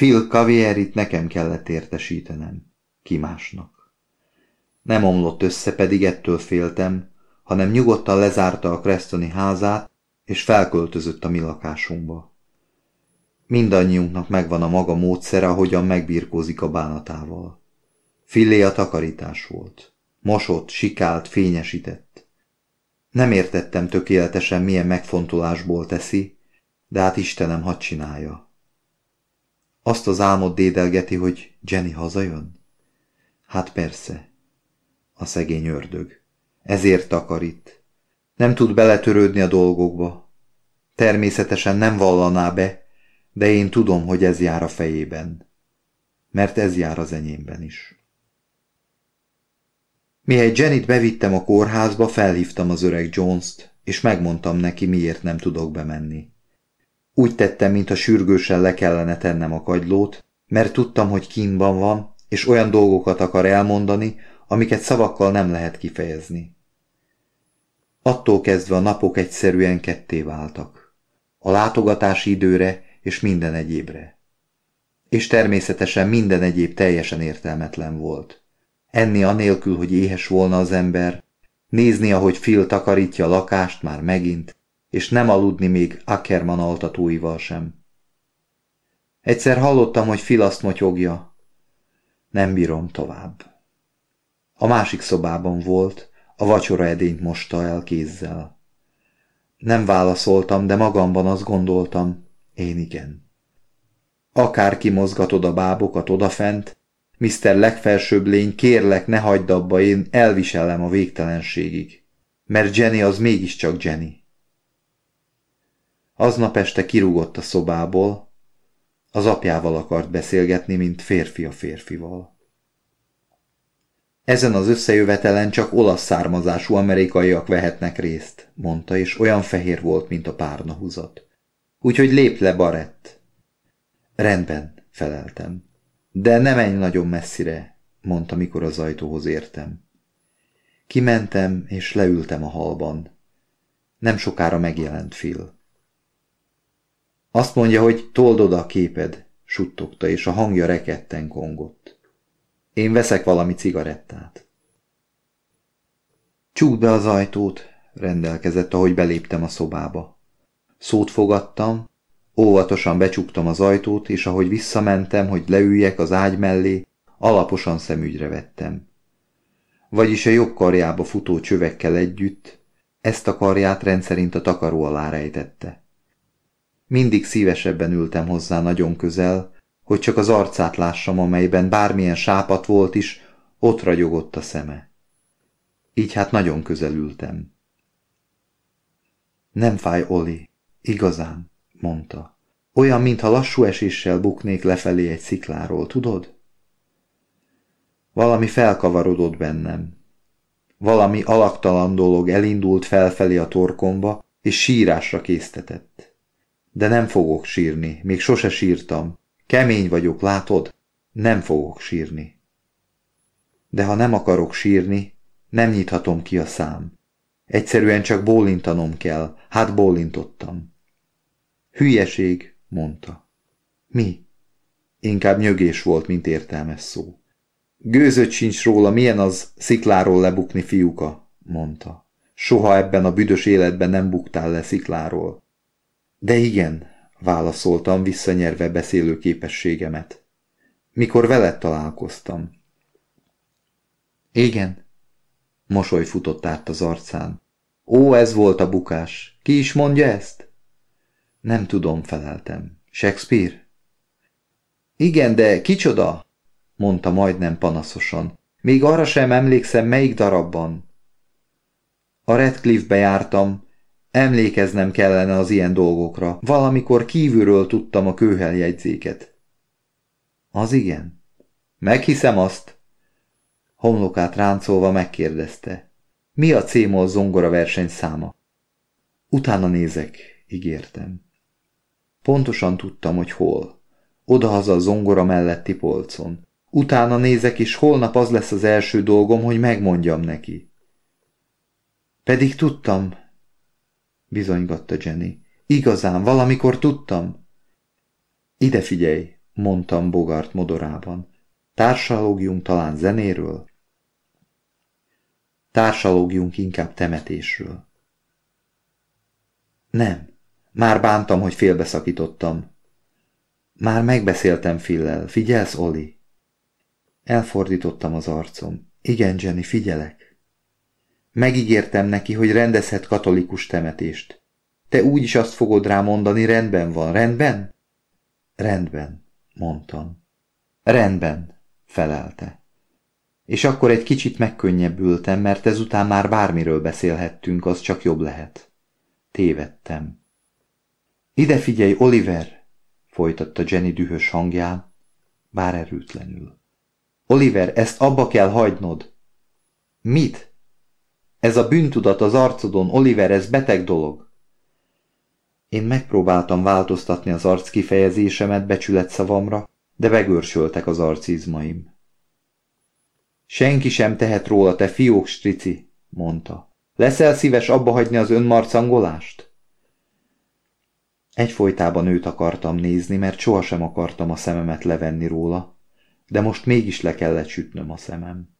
Phil Cavierit nekem kellett értesítenem. Ki másnak. Nem omlott össze, pedig ettől féltem, hanem nyugodtan lezárta a Crestoni házát, és felköltözött a mi lakásunkba. Mindannyiunknak megvan a maga módszere, ahogyan megbirkózik a bánatával. Fillé a takarítás volt. Mosott, sikált, fényesített. Nem értettem tökéletesen, milyen megfontolásból teszi, de hát Istenem, hadd csinálja. Azt az álmot dédelgeti, hogy Jenny hazajön? Hát persze. A szegény ördög. Ezért takarít. Nem tud beletörődni a dolgokba. Természetesen nem vallaná be, de én tudom, hogy ez jár a fejében. Mert ez jár az enyémben is. Mihely Janet bevittem a kórházba, felhívtam az öreg Jones-t, és megmondtam neki, miért nem tudok bemenni. Úgy tettem, mintha sürgősen le kellene tennem a kagylót, mert tudtam, hogy kínban van, és olyan dolgokat akar elmondani, amiket szavakkal nem lehet kifejezni. Attól kezdve a napok egyszerűen ketté váltak. A látogatási időre és minden egyébre. És természetesen minden egyéb teljesen értelmetlen volt. Enni anélkül, hogy éhes volna az ember, nézni, ahogy Phil takarítja a lakást már megint, és nem aludni még Ackerman altatóival sem. Egyszer hallottam, hogy Phil azt motyogja. Nem bírom tovább. A másik szobában volt, a vacsora edényt mosta el kézzel. Nem válaszoltam, de magamban azt gondoltam, én igen. Akár kimozgatod a bábokat odafent, Mr. legfelsőbb lény, kérlek, ne hagyd abba, én elviselem a végtelenségig. Mert Jenny az mégiscsak Jenny. Aznap este kirúgott a szobából, az apjával akart beszélgetni, mint férfi a férfival. Ezen az összejövetelen csak olasz származású amerikaiak vehetnek részt, mondta, és olyan fehér volt, mint a párnahúzat. Úgyhogy lép le, Barett. Rendben, feleltem. De ne menj nagyon messzire, mondta, mikor az ajtóhoz értem. Kimentem, és leültem a halban. Nem sokára megjelent Phil. Azt mondja, hogy told oda a képed, suttogta, és a hangja reketten kongott. Én veszek valami cigarettát. Csukd be az ajtót, rendelkezett, ahogy beléptem a szobába. Szót fogadtam, óvatosan becsuktam az ajtót, és ahogy visszamentem, hogy leüljek az ágy mellé, alaposan szemügyre vettem. Vagyis a jobb karjába futó csövekkel együtt, ezt a karját rendszerint a takaró alá rejtette. Mindig szívesebben ültem hozzá nagyon közel, hogy csak az arcát lássam, amelyben bármilyen sápat volt is, ott ragyogott a szeme. Így hát nagyon közel ültem. Nem fáj, Oli, igazán, mondta. Olyan, mintha lassú eséssel buknék lefelé egy szikláról, tudod? Valami felkavarodott bennem. Valami alaktalan dolog elindult felfelé a torkomba, és sírásra késztetett. De nem fogok sírni, még sose sírtam. Kemény vagyok, látod? Nem fogok sírni. De ha nem akarok sírni, nem nyithatom ki a szám. Egyszerűen csak bólintanom kell, hát bólintottam. Hülyeség, mondta. Mi? Inkább nyögés volt, mint értelmes szó. Gőzött sincs róla, milyen az szikláról lebukni, fiúka, mondta. Soha ebben a büdös életben nem buktál le szikláról. De igen, válaszoltam, visszanyerve beszélő képességemet. Mikor veled találkoztam. Igen. Mosoly futott át az arcán. Ó, ez volt a bukás. Ki is mondja ezt? Nem tudom, feleltem. Shakespeare? Igen, de kicsoda? mondta majdnem panaszosan. Még arra sem emlékszem, melyik darabban. A Redcliffe-be jártam, Emlékeznem kellene az ilyen dolgokra. Valamikor kívülről tudtam a kőheljegyzéket. Az igen. Meghiszem azt. Homlokát ráncolva megkérdezte. Mi a cémol zongora verseny száma? Utána nézek, ígértem. Pontosan tudtam, hogy hol. Odahaza a zongora melletti polcon. Utána nézek, és holnap az lesz az első dolgom, hogy megmondjam neki. Pedig tudtam, bizonygatta Jenny. Igazán, valamikor tudtam. Ide figyelj, mondtam Bogart modorában. Társalogjunk talán zenéről? Társalogjunk inkább temetésről. Nem, már bántam, hogy félbeszakítottam. Már megbeszéltem Fillel, figyelsz, Oli? Elfordítottam az arcom. Igen, Jenny, figyelek. Megígértem neki, hogy rendezhet katolikus temetést. Te úgy is azt fogod rá mondani, rendben van, rendben? Rendben, mondtam. Rendben, felelte. És akkor egy kicsit megkönnyebbültem, mert ezután már bármiről beszélhettünk, az csak jobb lehet. Tévedtem. Ide figyelj, Oliver! folytatta Jenny dühös hangján, bár erőtlenül. Oliver, ezt abba kell hagynod. Mit? Ez a bűntudat az arcodon, Oliver, ez beteg dolog. Én megpróbáltam változtatni az arc kifejezésemet becsület szavamra, de begörsöltek az arcizmaim. Senki sem tehet róla, te fiók strici, mondta. Leszel szíves abba hagyni az önmarcangolást? Egyfolytában őt akartam nézni, mert sohasem akartam a szememet levenni róla, de most mégis le kellett sütnöm a szemem.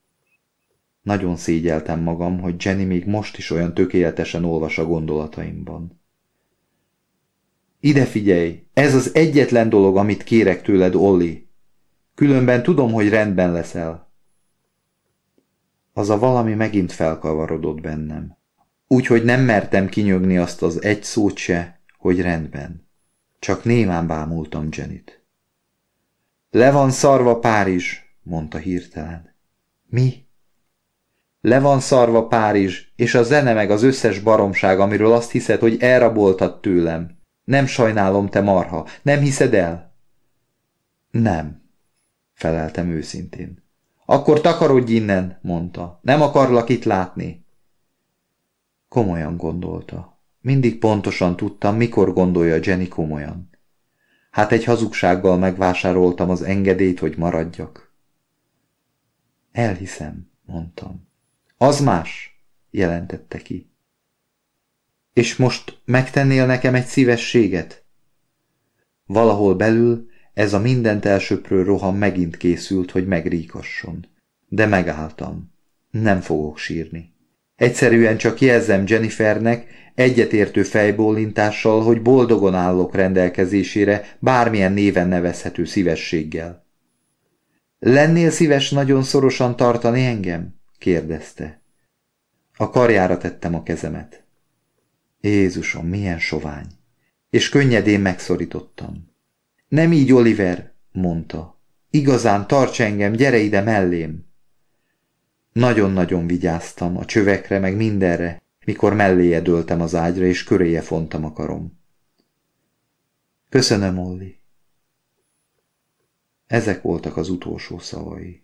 Nagyon szégyeltem magam, hogy Jenny még most is olyan tökéletesen olvas a gondolataimban. Ide figyelj, ez az egyetlen dolog, amit kérek tőled, Olli. Különben tudom, hogy rendben leszel. Az a valami megint felkavarodott bennem. Úgyhogy nem mertem kinyögni azt az egy szót se, hogy rendben. Csak némán bámultam Jennyt. Le van szarva Párizs, mondta hirtelen. Mi? Le van szarva Párizs, és a zene meg az összes baromság, amiről azt hiszed, hogy elraboltad tőlem. Nem sajnálom, te marha. Nem hiszed el? Nem, feleltem őszintén. Akkor takarodj innen, mondta. Nem akarlak itt látni. Komolyan gondolta. Mindig pontosan tudtam, mikor gondolja Jenny komolyan. Hát egy hazugsággal megvásároltam az engedélyt, hogy maradjak. Elhiszem, mondtam. Az más, jelentette ki. És most megtennél nekem egy szívességet? Valahol belül ez a mindent elsöprő roham megint készült, hogy megríkasson. De megálltam. Nem fogok sírni. Egyszerűen csak jelzem Jennifernek egyetértő fejbólintással, hogy boldogon állok rendelkezésére bármilyen néven nevezhető szívességgel. Lennél szíves nagyon szorosan tartani engem? Kérdezte. A karjára tettem a kezemet. Jézusom, milyen sovány! És könnyedén megszorítottam. Nem így, Oliver, mondta. Igazán, tarts engem, gyere ide mellém! Nagyon-nagyon vigyáztam a csövekre, meg mindenre, mikor melléje dőltem az ágyra, és köréje fontam a karom. Köszönöm, Olli. Ezek voltak az utolsó szavai.